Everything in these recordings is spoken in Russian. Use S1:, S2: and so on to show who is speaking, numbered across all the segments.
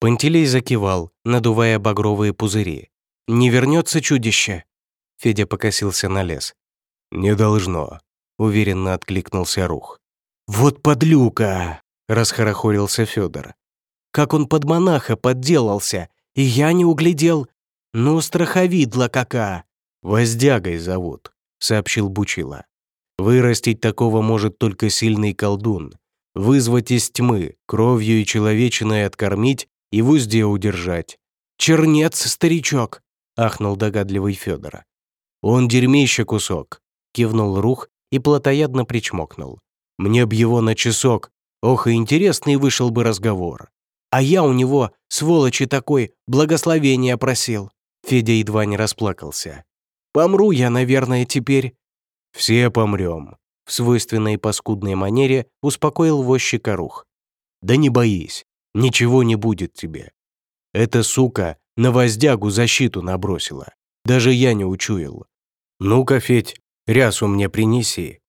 S1: Пантелей закивал, надувая багровые пузыри. «Не вернется чудище?» Федя покосился на лес. «Не должно», — уверенно откликнулся Рух. «Вот подлюка!» — расхорохорился Федор. «Как он под монаха подделался, и я не углядел. Ну, страховидла кака!» «Воздягой зовут», — сообщил Бучила. «Вырастить такого может только сильный колдун. Вызвать из тьмы, кровью и человечиной откормить и в узде удержать. «Чернец, старичок!» — ахнул догадливый Федора. «Он дерьмище кусок!» — кивнул Рух и плотоядно причмокнул. «Мне б его на часок! Ох, и интересный вышел бы разговор!» «А я у него, сволочи такой, благословения просил!» Федя едва не расплакался. «Помру я, наверное, теперь!» «Все помрем!» В свойственной паскудной манере успокоил возчика Рух. «Да не боись, Ничего не будет тебе. Эта сука на воздягу защиту набросила. Даже я не учуял. Ну-ка, Федь, рясу мне принеси.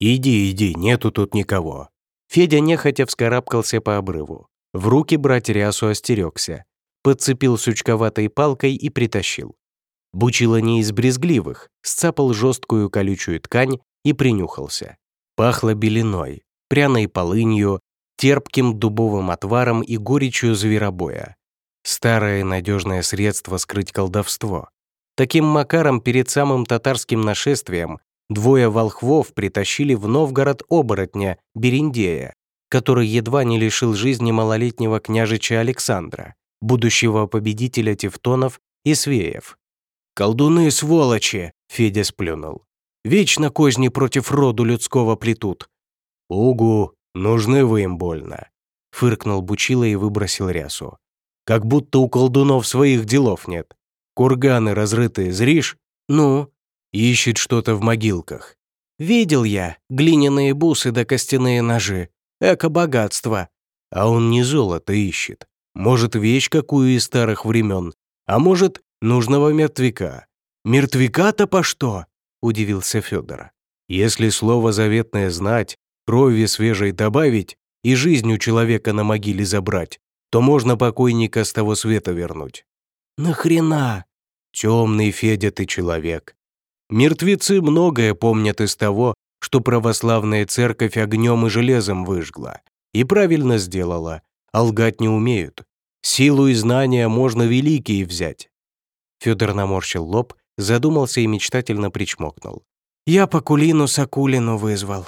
S1: Иди, иди, нету тут никого». Федя нехотя вскарабкался по обрыву. В руки брать рясу остерегся. Подцепил сучковатой палкой и притащил. Бучило не из брезгливых, сцапал жесткую колючую ткань и принюхался. Пахло белиной, пряной полынью, терпким дубовым отваром и горечью зверобоя. Старое надежное средство скрыть колдовство. Таким макаром перед самым татарским нашествием двое волхвов притащили в Новгород оборотня Бериндея, который едва не лишил жизни малолетнего княжича Александра, будущего победителя тевтонов и свеев. «Колдуны сволочи!» — Федя сплюнул. «Вечно козни против роду людского плетут». «Угу!» «Нужны вы им больно», — фыркнул Бучила и выбросил рясу. «Как будто у колдунов своих делов нет. Курганы разрытые, зришь? Ну?» Ищет что-то в могилках. «Видел я, глиняные бусы да костяные ножи. Эко-богатство». А он не золото ищет. Может, вещь какую из старых времен, а может, нужного мертвяка. «Мертвяка-то по что?» — удивился Федор. «Если слово заветное знать, крови свежей добавить и жизнь у человека на могиле забрать, то можно покойника с того света вернуть. Нахрена? Темный Федя ты человек. Мертвецы многое помнят из того, что православная церковь огнем и железом выжгла. И правильно сделала, а лгать не умеют. Силу и знания можно великие взять. Федор наморщил лоб, задумался и мечтательно причмокнул. «Я Покулину Сакулину вызвал.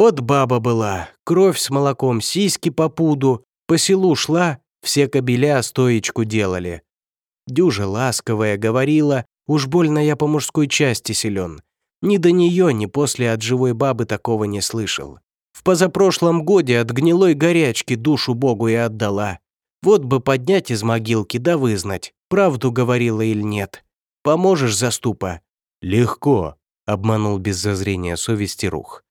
S1: Вот баба была, кровь с молоком, сиськи по пуду, по селу шла, все кобеля стоечку делали. Дюжа ласковая говорила, уж больно я по мужской части силен. Ни до нее, ни после от живой бабы такого не слышал. В позапрошлом годе от гнилой горячки душу Богу и отдала. Вот бы поднять из могилки да вызнать, правду говорила или нет. Поможешь, заступа?» «Легко», — обманул без зазрения совести Рух.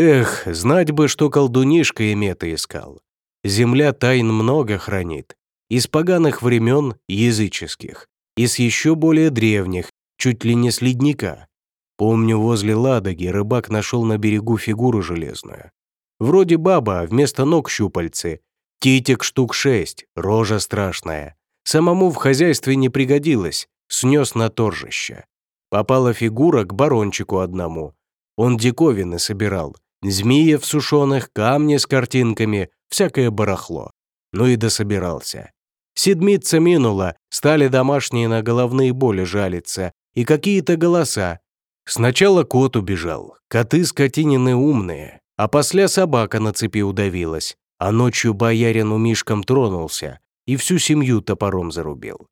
S1: Эх, знать бы, что колдунишка имета искал. Земля тайн много хранит. Из поганых времен языческих, из еще более древних, чуть ли не с ледника. Помню, возле Ладоги рыбак нашел на берегу фигуру железную. Вроде баба, а вместо ног щупальцы. Титик штук шесть, рожа страшная. Самому в хозяйстве не пригодилось, снес на торжище. Попала фигура к барончику одному. Он диковины собирал, Змеев сушеных, камни с картинками, всякое барахло. Ну и дособирался. Седмица минула, стали домашние на головные боли жалиться, и какие-то голоса. Сначала кот убежал, коты скотинины умные, а после собака на цепи удавилась, а ночью боярин у Мишкам тронулся и всю семью топором зарубил.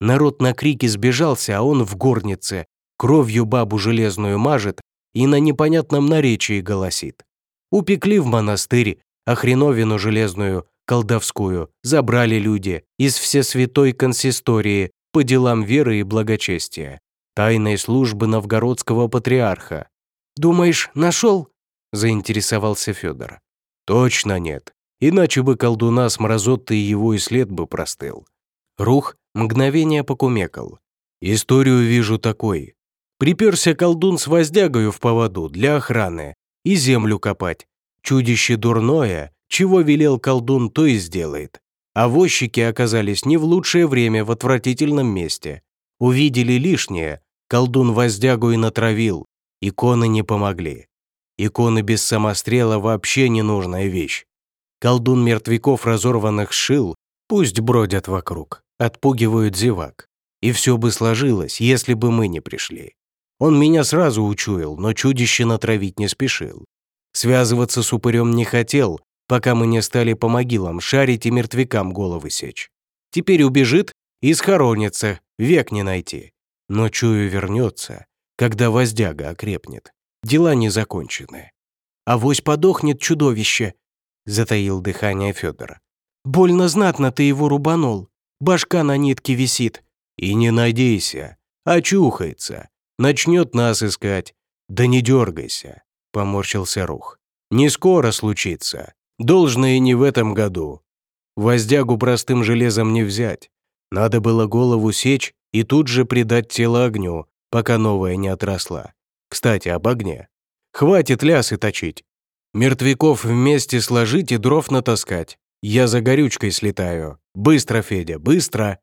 S1: Народ на крики сбежался, а он в горнице, кровью бабу железную мажет, и на непонятном наречии голосит. Упекли в монастырь, а хреновину железную, колдовскую, забрали люди из всесвятой консистории по делам веры и благочестия, тайной службы новгородского патриарха. «Думаешь, нашел?» – заинтересовался Федор. «Точно нет. Иначе бы колдуна с мразоттой его и след бы простыл». Рух мгновение покумекал. «Историю вижу такой. Приперся колдун с воздягою в поводу для охраны и землю копать. Чудище дурное, чего велел колдун, то и сделает. А возчики оказались не в лучшее время в отвратительном месте. Увидели лишнее, колдун воздягу и натравил, иконы не помогли. Иконы без самострела вообще ненужная вещь. Колдун мертвяков разорванных сшил, пусть бродят вокруг, отпугивают зевак. И все бы сложилось, если бы мы не пришли. Он меня сразу учуял, но чудище натравить не спешил. Связываться с упырем не хотел, пока мы не стали по могилам шарить и мертвякам головы сечь. Теперь убежит и схоронится, век не найти. Но чую вернется, когда воздяга окрепнет. Дела не закончены. «Авось подохнет чудовище», — затаил дыхание Федор. «Больно знатно ты его рубанул. Башка на нитке висит». «И не надейся, очухается, начнет нас искать. Да не дергайся», — поморщился Рух. «Не скоро случится. Должно и не в этом году. Воздягу простым железом не взять. Надо было голову сечь и тут же придать тело огню, пока новая не отросла. Кстати, об огне. Хватит лясы точить. Мертвяков вместе сложить и дров натаскать. Я за горючкой слетаю. Быстро, Федя, быстро!»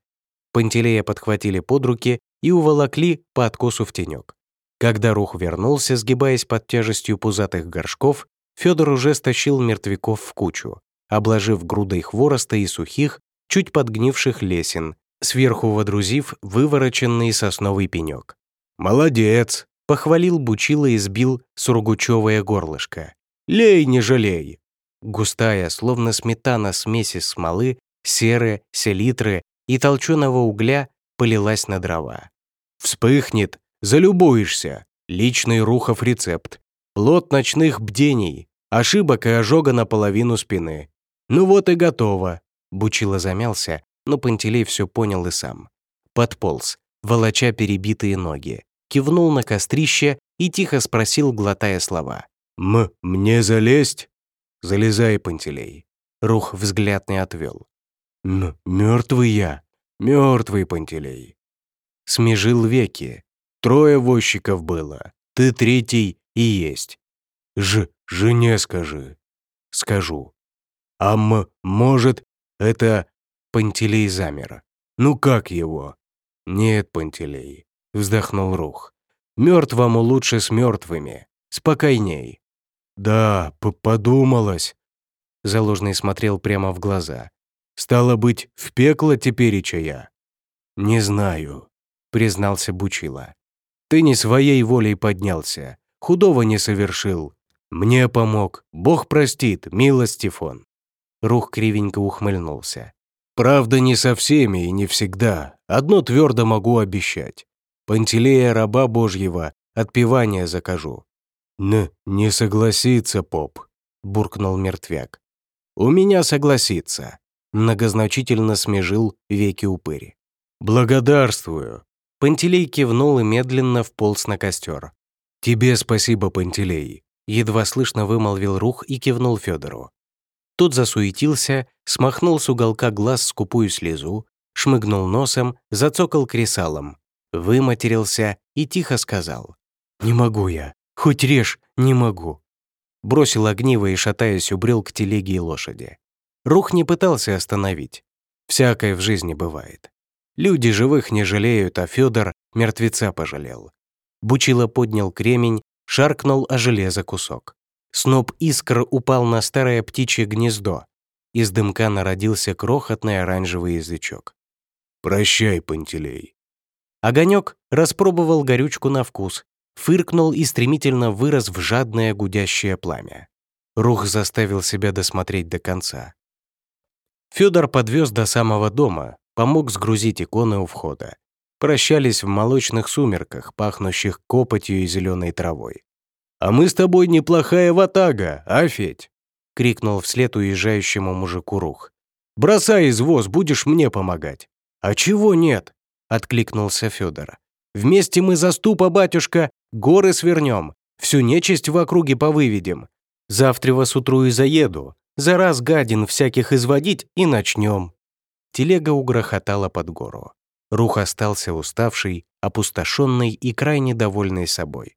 S1: Пантелея подхватили под руки и уволокли по откосу в тенек. Когда Рух вернулся, сгибаясь под тяжестью пузатых горшков, Федор уже стащил мертвяков в кучу, обложив грудой хвороста и сухих, чуть подгнивших лесен, сверху водрузив вывороченный сосновый пенек. «Молодец!» — похвалил Бучила и сбил сургучевое горлышко. «Лей, не жалей!» Густая, словно сметана смеси смолы, серы, селитры и толченого угля полилась на дрова. «Вспыхнет, залюбуешься!» Личный Рухов рецепт. Плод ночных бдений, ошибок и ожога наполовину спины. Ну вот и готово. Бучило замялся, но Пантелей все понял и сам. Подполз, волоча перебитые ноги, кивнул на кострище и тихо спросил, глотая слова. «М, мне залезть?» «Залезай, Пантелей». Рух взгляд не отвел. «М, мертвый я, мертвый Пантелей». Смежил веки. Трое возчиков было, ты третий и есть. Ж, жене скажи. Скажу. А м, может, это... Пантелей замер. Ну как его? Нет, Пантелей, вздохнул Рух. Мертвому лучше с мертвыми. Спокойней. Да, подумалось. Заложный смотрел прямо в глаза. Стало быть, в пекло тепереча я. Не знаю, признался Бучила. Ты не своей волей поднялся, худого не совершил. Мне помог, Бог простит, милостив он». Рух кривенько ухмыльнулся. «Правда, не со всеми и не всегда. Одно твердо могу обещать. Пантелея раба Божьего отпевания закажу». «Н, не согласится, поп», — буркнул мертвяк. «У меня согласится», — многозначительно смежил веки упыри. «Благодарствую», Пантелей кивнул и медленно вполз на костер. «Тебе спасибо, Пантелей», — едва слышно вымолвил Рух и кивнул Федору. Тот засуетился, смахнул с уголка глаз скупую слезу, шмыгнул носом, зацокал кресалом, выматерился и тихо сказал. «Не могу я, хоть режь, не могу». Бросил огниво и, шатаясь, убрел к телеге и лошади. Рух не пытался остановить. Всякое в жизни бывает. Люди живых не жалеют, а Федор мертвеца пожалел. Бучило поднял кремень, шаркнул о железо кусок. Сноп искр упал на старое птичье гнездо. Из дымка народился крохотный оранжевый язычок. «Прощай, Пантелей». Огонек распробовал горючку на вкус, фыркнул и стремительно вырос в жадное гудящее пламя. Рух заставил себя досмотреть до конца. Федор подвез до самого дома, помог сгрузить иконы у входа. Прощались в молочных сумерках, пахнущих копотью и зеленой травой. «А мы с тобой неплохая ватага, а, Федь?» — крикнул вслед уезжающему мужику Рух. «Бросай извоз, будешь мне помогать». «А чего нет?» — откликнулся Федор. «Вместе мы заступа, батюшка, горы свернем, всю нечисть в округе повыведем. Завтра вас утру и заеду, за раз гадин всяких изводить и начнем». Телега угрохотала под гору. Рух остался уставший, опустошенный и крайне довольный собой.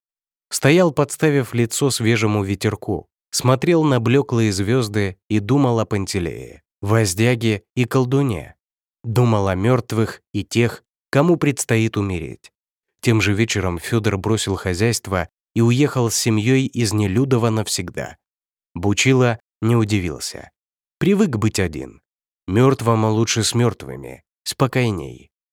S1: Стоял, подставив лицо свежему ветерку, смотрел на блеклые звезды и думал о Пантелее, воздяге и колдуне. Думал о мертвых и тех, кому предстоит умереть. Тем же вечером Федор бросил хозяйство и уехал с семьей из Нелюдова навсегда. Бучила не удивился. Привык быть один. Мертвому лучше с мертвыми, спокойней.